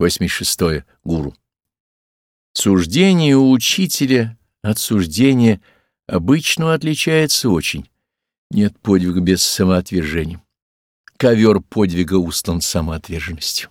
86. Гуру. Суждение у учителя от суждения обычного отличается очень. Нет подвига без самоотвержения. Ковер подвига устлан самоотверженностью.